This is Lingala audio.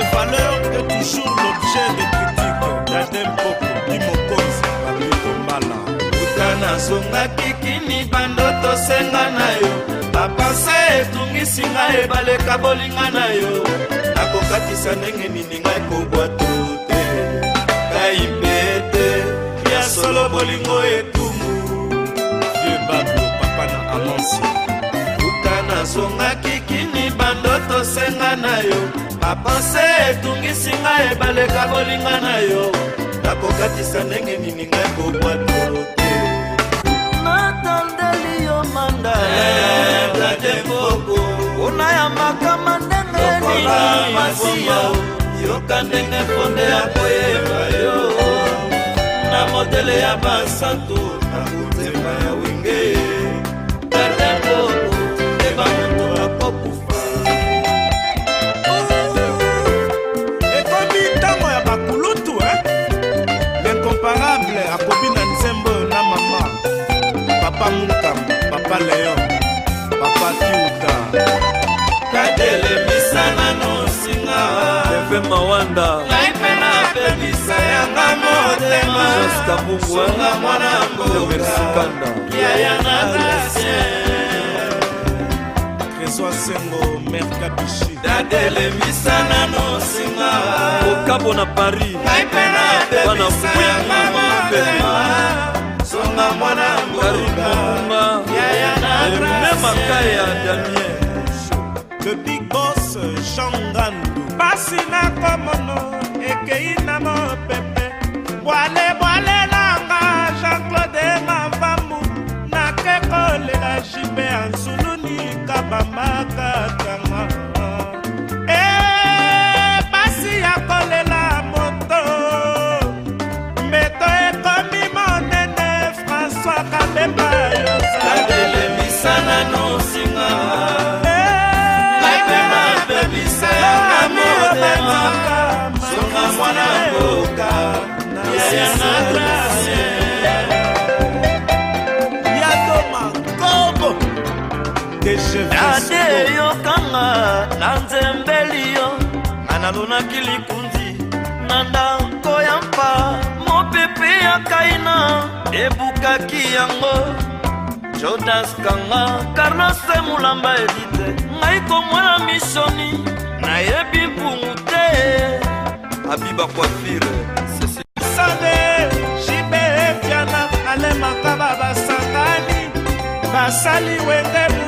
de valeur est toujours l'objet de critiques d'adem koko kimokonzi babikombala uta nazongaki kini bando tosenga na yo bapanse etungisi ngai baleka bolinga na yo nakokatisa ndenge nini ngai kobwato te ngai mpe te ya solo bolingo ekumu ye bato papa na amansi uta nazongaki nasenga na yo bapense etungisi ngai ebaleka kolinga na yo nakokatisa ndenge nini ngai kobwatolo te natandeli yo manda eh, blademoko kuna ya makama ndenge nini masiya yoka ndenge ponde ya koyeba yo na modele ya basantu nakotemba yawe nakobi na nzembo na mama papa mukamba papa leon papa kiuta natelemisa nano singa efe mawanda ngai mpe napemisa yanga motemasonga mwana mbokaikanda yaya natasien françois sengo mer kabishi datelemisa nano singa okabo na paris ngai mpe na bana kuya mama mapema songa mwana karimunga eme makai ya daniel le big boss shangandu pasi na komono ekei na mopepe bwale bwale nanga jean-claude mavambu nakekolela jibe ansuluni kabamba katanga nalemba nadelemisa nano singa eh, napema pebisa yanga motema songa mwana koka yaya na grace yatoma kobo ade yokanga na nzembeli yo nga nalonaki likunzi na ndako ya mpa mopepe ya kaina ebukaki yango jodas kanga karnase mulamba edite ngai komwela misioni nayebi mpungu te abiba kwafire sesisade jibe etiana alemaka babasakani basali wendebe